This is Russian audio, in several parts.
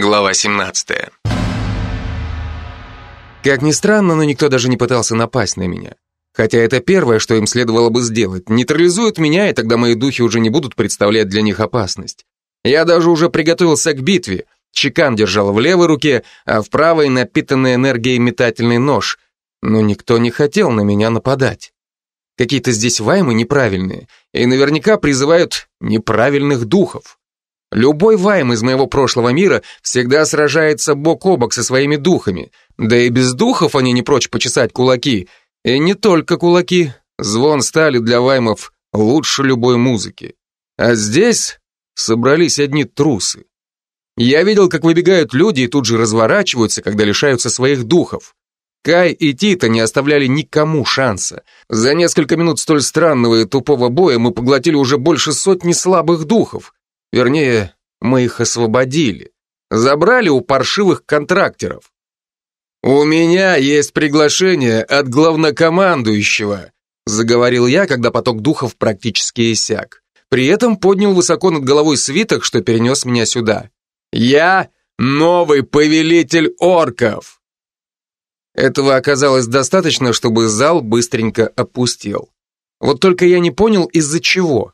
Глава 17. Как ни странно, но никто даже не пытался напасть на меня. Хотя это первое, что им следовало бы сделать. Нейтрализуют меня, и тогда мои духи уже не будут представлять для них опасность. Я даже уже приготовился к битве. Чекан держал в левой руке, а в правой напитанный энергией метательный нож. Но никто не хотел на меня нападать. Какие-то здесь ваймы неправильные, и наверняка призывают неправильных духов. Любой вайм из моего прошлого мира всегда сражается бок о бок со своими духами, да и без духов они не прочь почесать кулаки, и не только кулаки, звон стали для ваймов лучше любой музыки. А здесь собрались одни трусы. Я видел, как выбегают люди и тут же разворачиваются, когда лишаются своих духов. Кай и Тита не оставляли никому шанса. За несколько минут столь странного и тупого боя мы поглотили уже больше сотни слабых духов. Вернее, мы их освободили. Забрали у паршивых контрактеров. «У меня есть приглашение от главнокомандующего», заговорил я, когда поток духов практически иссяк. При этом поднял высоко над головой свиток, что перенес меня сюда. «Я новый повелитель орков!» Этого оказалось достаточно, чтобы зал быстренько опустел. Вот только я не понял, из-за чего.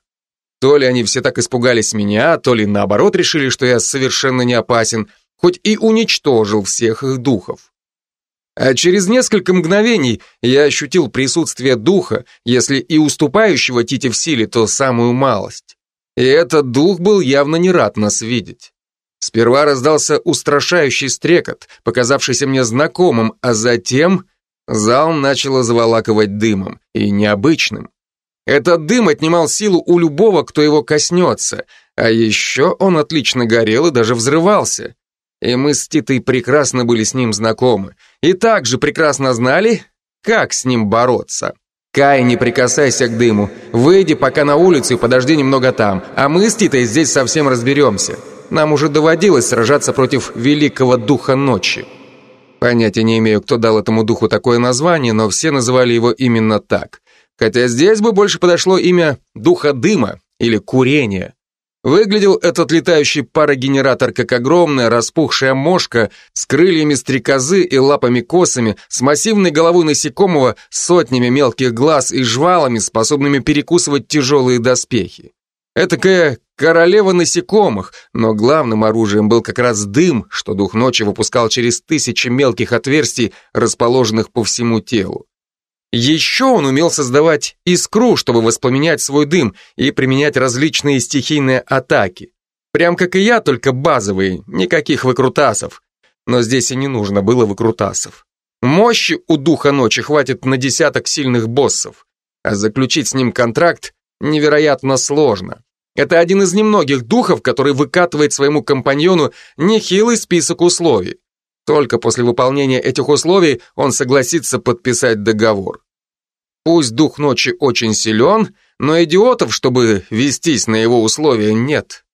То ли они все так испугались меня, то ли наоборот решили, что я совершенно не опасен, хоть и уничтожил всех их духов. А через несколько мгновений я ощутил присутствие духа, если и уступающего Тите в силе, то самую малость. И этот дух был явно не рад нас видеть. Сперва раздался устрашающий стрекот, показавшийся мне знакомым, а затем зал начало заволакивать дымом, и необычным. Этот дым отнимал силу у любого, кто его коснется, а еще он отлично горел и даже взрывался. И мы с Титой прекрасно были с ним знакомы, и также прекрасно знали, как с ним бороться. «Кай, не прикасайся к дыму, выйди пока на улицу и подожди немного там, а мы с Титой здесь совсем разберемся. Нам уже доводилось сражаться против великого духа ночи». Понятия не имею, кто дал этому духу такое название, но все называли его именно так. Хотя здесь бы больше подошло имя духа дыма или курения. Выглядел этот летающий парогенератор как огромная распухшая мошка с крыльями стрекозы и лапами-косами, с массивной головой насекомого, сотнями мелких глаз и жвалами, способными перекусывать тяжелые доспехи. Этакая королева насекомых, но главным оружием был как раз дым, что дух ночи выпускал через тысячи мелких отверстий, расположенных по всему телу. Еще он умел создавать искру, чтобы воспламенять свой дым и применять различные стихийные атаки. Прям как и я, только базовые, никаких выкрутасов. Но здесь и не нужно было выкрутасов. Мощи у Духа Ночи хватит на десяток сильных боссов, а заключить с ним контракт невероятно сложно. Это один из немногих духов, который выкатывает своему компаньону нехилый список условий. Только после выполнения этих условий он согласится подписать договор. Пусть дух ночи очень силен, но идиотов, чтобы вестись на его условия, нет.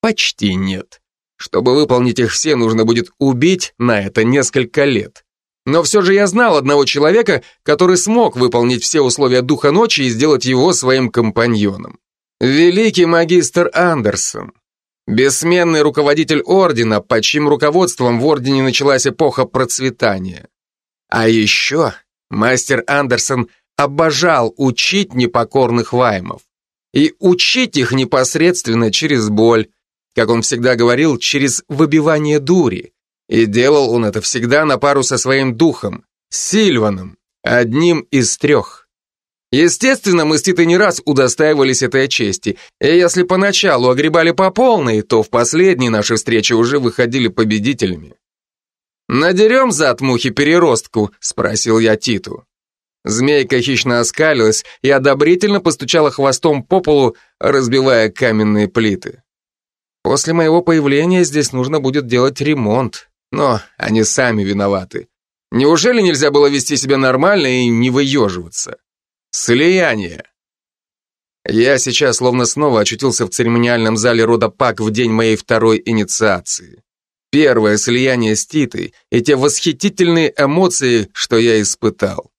Почти нет. Чтобы выполнить их все, нужно будет убить на это несколько лет. Но все же я знал одного человека, который смог выполнить все условия Духа Ночи и сделать его своим компаньоном. Великий магистр Андерсон. Бессменный руководитель ордена, под чьим руководством в ордене началась эпоха процветания. А еще мастер Андерсон обожал учить непокорных ваймов. И учить их непосредственно через боль, как он всегда говорил, через выбивание дури. И делал он это всегда на пару со своим духом, Сильваном, одним из трех. Естественно, Титой не раз удостаивались этой чести, и если поначалу огребали по полной, то в последней нашей встрече уже выходили победителями. «Надерем зад мухи-переростку?» — спросил я Титу. Змейка хищно оскалилась и одобрительно постучала хвостом по полу, разбивая каменные плиты. После моего появления здесь нужно будет делать ремонт, но они сами виноваты. Неужели нельзя было вести себя нормально и не выеживаться? Слияние. Я сейчас словно снова очутился в церемониальном зале рода Пак в день моей второй инициации. Первое слияние с Титой и те восхитительные эмоции, что я испытал.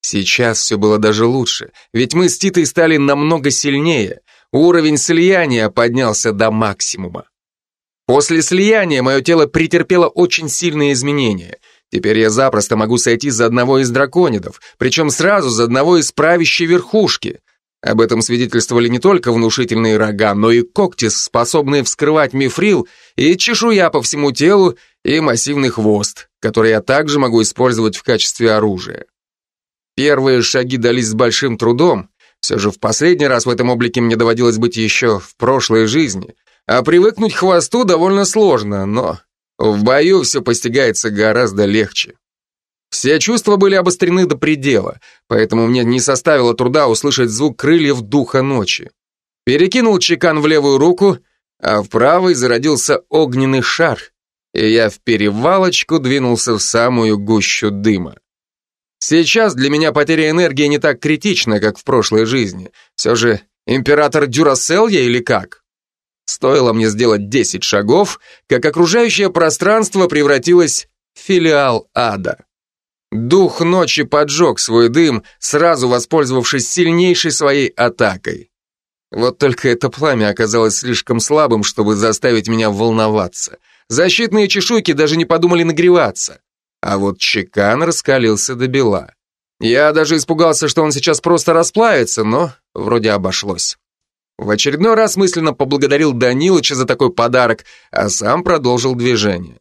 Сейчас все было даже лучше, ведь мы с Титой стали намного сильнее, уровень слияния поднялся до максимума. После слияния мое тело претерпело очень сильные изменения. Теперь я запросто могу сойти за одного из драконидов, причем сразу за одного из правящей верхушки. Об этом свидетельствовали не только внушительные рога, но и когти, способные вскрывать мифрил, и чешуя по всему телу, и массивный хвост, который я также могу использовать в качестве оружия. Первые шаги дались с большим трудом, все же в последний раз в этом облике мне доводилось быть еще в прошлой жизни, а привыкнуть к хвосту довольно сложно, но в бою все постигается гораздо легче. Все чувства были обострены до предела, поэтому мне не составило труда услышать звук крыльев духа ночи. Перекинул чекан в левую руку, а в правой зародился огненный шар, и я в перевалочку двинулся в самую гущу дыма. Сейчас для меня потеря энергии не так критична, как в прошлой жизни. Все же император Дюрасел я или как? Стоило мне сделать 10 шагов, как окружающее пространство превратилось в филиал ада. Дух ночи поджег свой дым, сразу воспользовавшись сильнейшей своей атакой. Вот только это пламя оказалось слишком слабым, чтобы заставить меня волноваться. Защитные чешуйки даже не подумали нагреваться. А вот чекан раскалился до бела. Я даже испугался, что он сейчас просто расплавится, но вроде обошлось. В очередной раз мысленно поблагодарил Данилыча за такой подарок, а сам продолжил движение.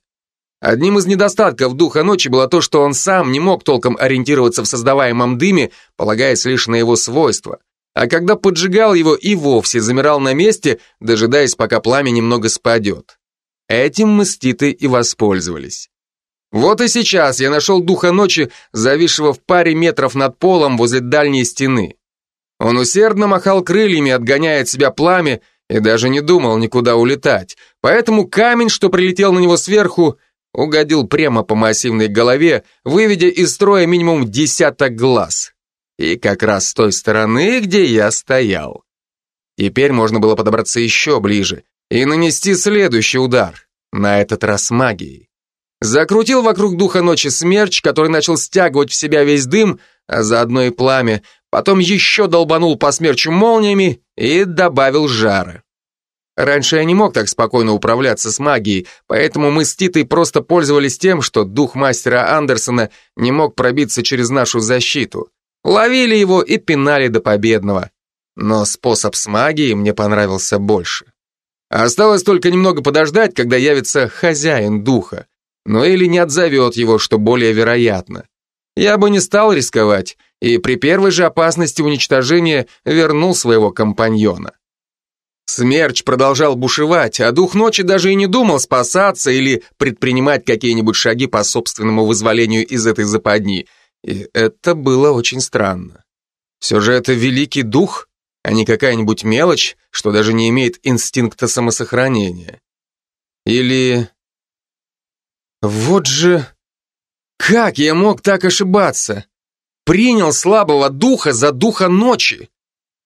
Одним из недостатков духа ночи было то, что он сам не мог толком ориентироваться в создаваемом дыме, полагаясь лишь на его свойства. А когда поджигал его, и вовсе замирал на месте, дожидаясь, пока пламя немного спадет. Этим Титой и воспользовались. Вот и сейчас я нашел духа ночи, зависшего в паре метров над полом возле дальней стены. Он усердно махал крыльями, отгоняя от себя пламя, и даже не думал никуда улетать. Поэтому камень, что прилетел на него сверху, угодил прямо по массивной голове, выведя из строя минимум десяток глаз. И как раз с той стороны, где я стоял. Теперь можно было подобраться еще ближе и нанести следующий удар, на этот раз магией. Закрутил вокруг духа ночи смерч, который начал стягивать в себя весь дым, а заодно и пламя, потом еще долбанул по смерчу молниями и добавил жара. Раньше я не мог так спокойно управляться с магией, поэтому мы с Титой просто пользовались тем, что дух мастера Андерсона не мог пробиться через нашу защиту. Ловили его и пинали до победного. Но способ с магией мне понравился больше. Осталось только немного подождать, когда явится хозяин духа. Но или не отзовет его, что более вероятно. Я бы не стал рисковать, и при первой же опасности уничтожения вернул своего компаньона. Смерч продолжал бушевать, а дух ночи даже и не думал спасаться или предпринимать какие-нибудь шаги по собственному вызволению из этой западни. И это было очень странно. Все же это великий дух, а не какая-нибудь мелочь, что даже не имеет инстинкта самосохранения. Или... Вот же... Как я мог так ошибаться? Принял слабого духа за духа ночи.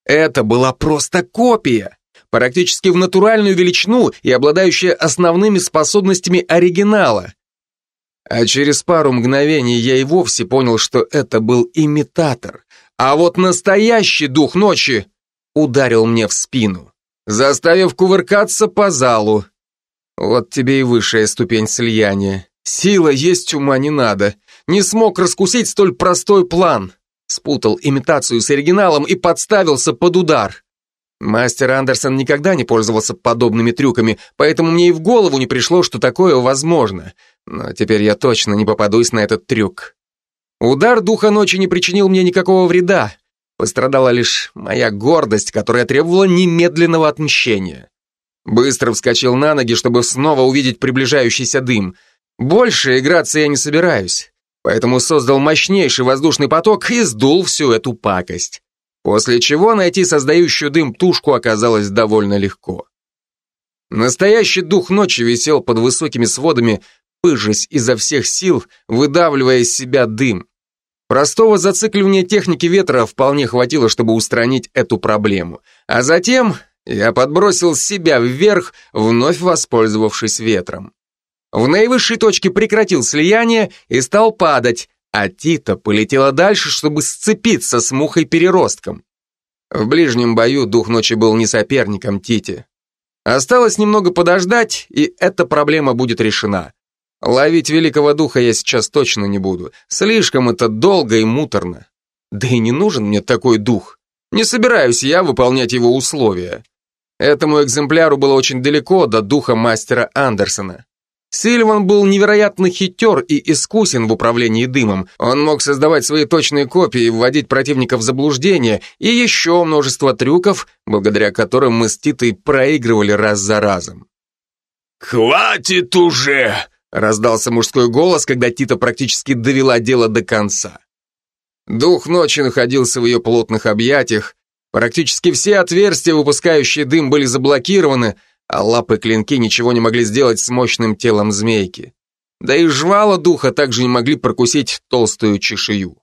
Это была просто копия практически в натуральную величину и обладающая основными способностями оригинала. А через пару мгновений я и вовсе понял, что это был имитатор. А вот настоящий дух ночи ударил мне в спину, заставив кувыркаться по залу. Вот тебе и высшая ступень слияния. Сила есть ума не надо. Не смог раскусить столь простой план. Спутал имитацию с оригиналом и подставился под удар. Мастер Андерсон никогда не пользовался подобными трюками, поэтому мне и в голову не пришло, что такое возможно. Но теперь я точно не попадусь на этот трюк. Удар духа ночи не причинил мне никакого вреда. Пострадала лишь моя гордость, которая требовала немедленного отмщения. Быстро вскочил на ноги, чтобы снова увидеть приближающийся дым. Больше играться я не собираюсь, поэтому создал мощнейший воздушный поток и сдул всю эту пакость. После чего найти создающую дым тушку оказалось довольно легко. Настоящий дух ночи висел под высокими сводами, пыжась изо всех сил, выдавливая из себя дым. Простого зацикливания техники ветра вполне хватило, чтобы устранить эту проблему. А затем я подбросил себя вверх, вновь воспользовавшись ветром. В наивысшей точке прекратил слияние и стал падать, а Тита полетела дальше, чтобы сцепиться с мухой-переростком. В ближнем бою дух ночи был не соперником Тите. Осталось немного подождать, и эта проблема будет решена. Ловить великого духа я сейчас точно не буду. Слишком это долго и муторно. Да и не нужен мне такой дух. Не собираюсь я выполнять его условия. Этому экземпляру было очень далеко до духа мастера Андерсона. Сильван был невероятно хитер и искусен в управлении дымом. Он мог создавать свои точные копии, вводить противника в заблуждение и еще множество трюков, благодаря которым мы с Титой проигрывали раз за разом. «Хватит уже!» — раздался мужской голос, когда Тита практически довела дело до конца. Дух ночи находился в ее плотных объятиях, практически все отверстия, выпускающие дым, были заблокированы, а лапы-клинки ничего не могли сделать с мощным телом змейки. Да и жвала духа также не могли прокусить толстую чешую.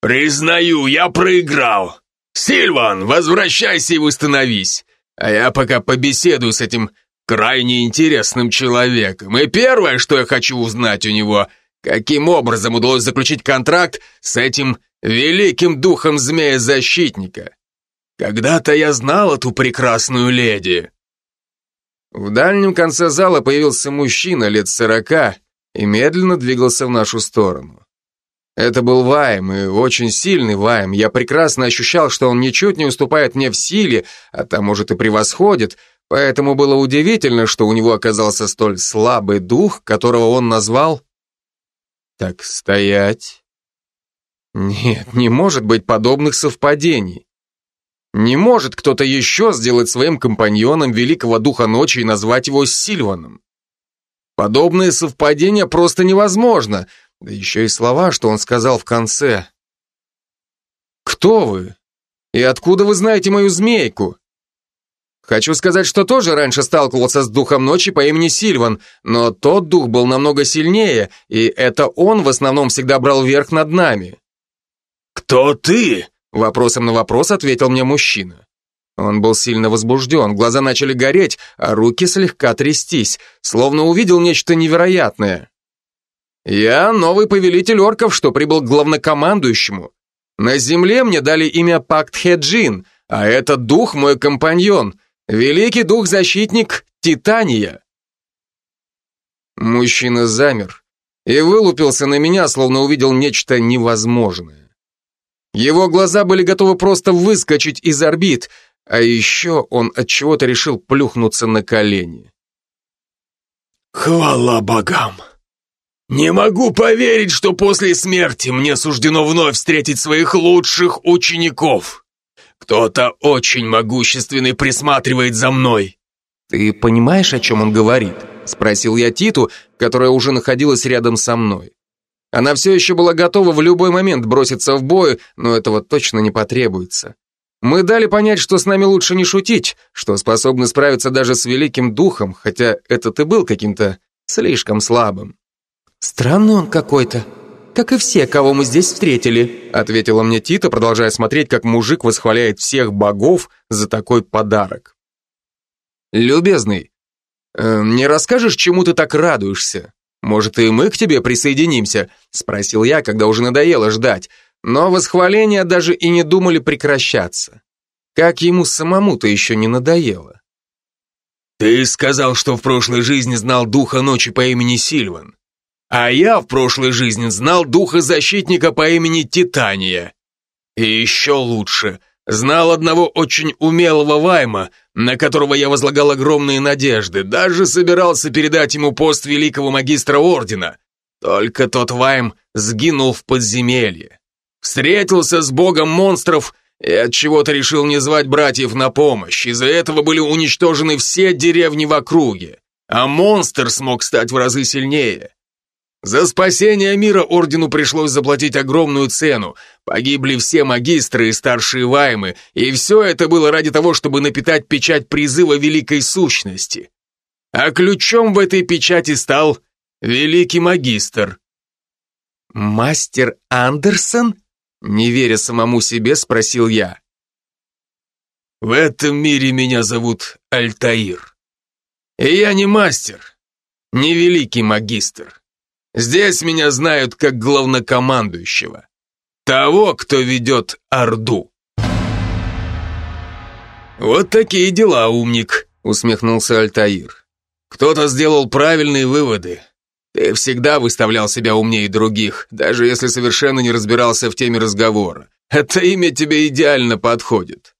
«Признаю, я проиграл. Сильван, возвращайся и восстановись, а я пока побеседую с этим крайне интересным человеком. И первое, что я хочу узнать у него, каким образом удалось заключить контракт с этим великим духом змея-защитника. Когда-то я знал эту прекрасную леди. В дальнем конце зала появился мужчина лет сорока и медленно двигался в нашу сторону. Это был Вайм, и очень сильный Вайм. Я прекрасно ощущал, что он ничуть не уступает мне в силе, а там, может, и превосходит, поэтому было удивительно, что у него оказался столь слабый дух, которого он назвал... Так, стоять. Нет, не может быть подобных совпадений. Не может кто-то еще сделать своим компаньоном великого духа ночи и назвать его Сильваном. Подобное совпадение просто невозможно, да еще и слова, что он сказал в конце. «Кто вы? И откуда вы знаете мою змейку?» Хочу сказать, что тоже раньше сталкивался с духом ночи по имени Сильван, но тот дух был намного сильнее, и это он в основном всегда брал верх над нами. «Кто ты?» Вопросом на вопрос ответил мне мужчина. Он был сильно возбужден, глаза начали гореть, а руки слегка трястись, словно увидел нечто невероятное. «Я новый повелитель орков, что прибыл к главнокомандующему. На земле мне дали имя Пактхеджин, а этот дух мой компаньон, великий дух-защитник Титания». Мужчина замер и вылупился на меня, словно увидел нечто невозможное. Его глаза были готовы просто выскочить из орбит, а еще он от чего-то решил плюхнуться на колени. Хвала богам! Не могу поверить, что после смерти мне суждено вновь встретить своих лучших учеников. Кто-то очень могущественный присматривает за мной. Ты понимаешь, о чем он говорит? Спросил я Титу, которая уже находилась рядом со мной. Она все еще была готова в любой момент броситься в бой, но этого точно не потребуется. Мы дали понять, что с нами лучше не шутить, что способны справиться даже с великим духом, хотя этот и был каким-то слишком слабым. «Странный он какой-то, как и все, кого мы здесь встретили», ответила мне Тита, продолжая смотреть, как мужик восхваляет всех богов за такой подарок. «Любезный, э, не расскажешь, чему ты так радуешься?» «Может, и мы к тебе присоединимся?» — спросил я, когда уже надоело ждать. Но восхваления даже и не думали прекращаться. Как ему самому-то еще не надоело. «Ты сказал, что в прошлой жизни знал духа ночи по имени Сильван. А я в прошлой жизни знал духа защитника по имени Титания. И еще лучше — Знал одного очень умелого Вайма, на которого я возлагал огромные надежды, даже собирался передать ему пост великого магистра ордена. Только тот Вайм сгинул в подземелье. Встретился с богом монстров и от чего то решил не звать братьев на помощь. Из-за этого были уничтожены все деревни в округе. А монстр смог стать в разы сильнее. За спасение мира ордену пришлось заплатить огромную цену. Погибли все магистры и старшие ваймы, и все это было ради того, чтобы напитать печать призыва великой сущности. А ключом в этой печати стал великий магистр. «Мастер Андерсон?» Не веря самому себе, спросил я. «В этом мире меня зовут Альтаир. И я не мастер, не великий магистр. Здесь меня знают как главнокомандующего. Того, кто ведет Орду. «Вот такие дела, умник», — усмехнулся Альтаир. «Кто-то сделал правильные выводы. Ты всегда выставлял себя умнее других, даже если совершенно не разбирался в теме разговора. Это имя тебе идеально подходит».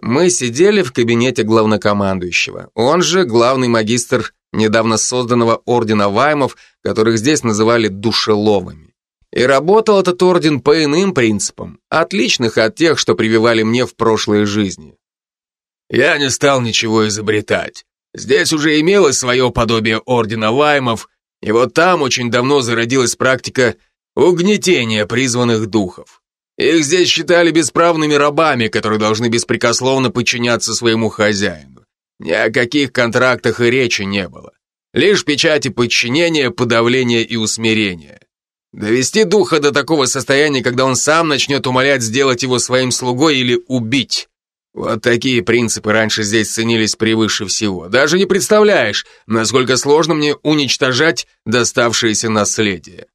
Мы сидели в кабинете главнокомандующего. Он же главный магистр недавно созданного ордена Ваймов, которых здесь называли душеловыми. И работал этот орден по иным принципам, отличных от тех, что прививали мне в прошлой жизни. Я не стал ничего изобретать. Здесь уже имелось свое подобие ордена Ваймов, и вот там очень давно зародилась практика угнетения призванных духов. Их здесь считали бесправными рабами, которые должны беспрекословно подчиняться своему хозяину. Ни о каких контрактах и речи не было. Лишь печати подчинения, подавления и усмирения. Довести духа до такого состояния, когда он сам начнет умолять сделать его своим слугой или убить. Вот такие принципы раньше здесь ценились превыше всего. Даже не представляешь, насколько сложно мне уничтожать доставшееся наследие.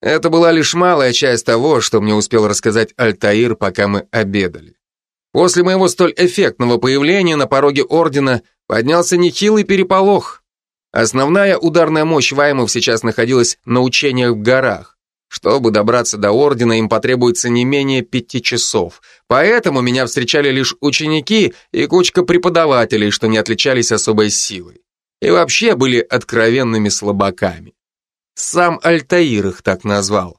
Это была лишь малая часть того, что мне успел рассказать Альтаир, пока мы обедали. После моего столь эффектного появления на пороге Ордена поднялся нехилый переполох. Основная ударная мощь Ваймов сейчас находилась на учениях в горах. Чтобы добраться до Ордена, им потребуется не менее пяти часов. Поэтому меня встречали лишь ученики и кучка преподавателей, что не отличались особой силой. И вообще были откровенными слабаками. Сам Альтаир их так назвал.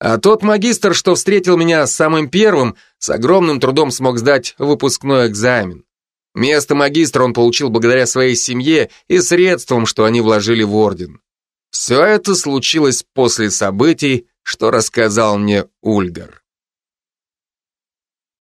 А тот магистр, что встретил меня самым первым, с огромным трудом смог сдать выпускной экзамен. Место магистра он получил благодаря своей семье и средствам, что они вложили в орден. Все это случилось после событий, что рассказал мне Ульгар.